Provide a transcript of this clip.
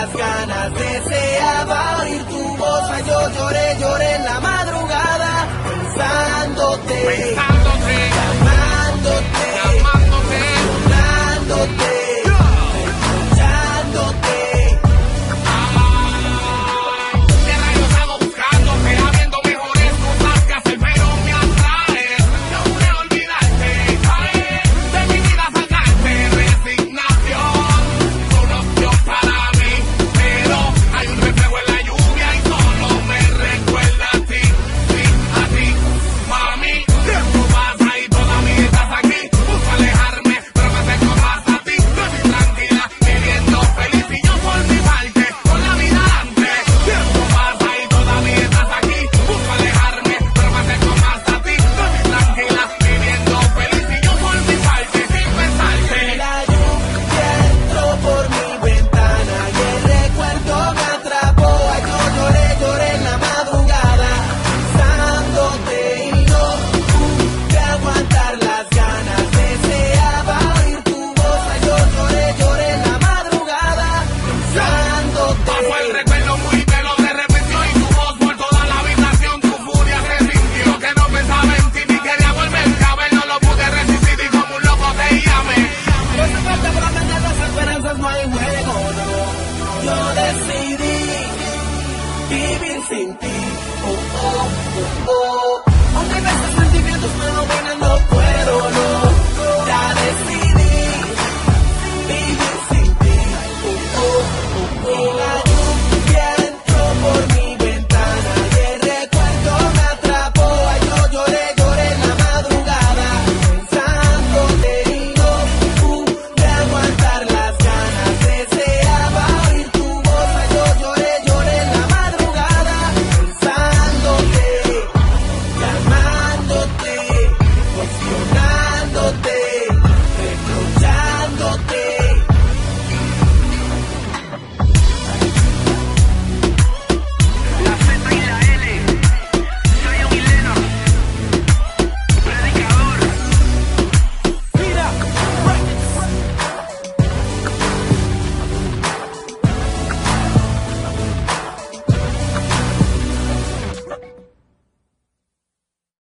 las ganas. Deseaba oír tu voz. Yo lloré, decidir vivir sin ti. Oh, oh, oh, oh.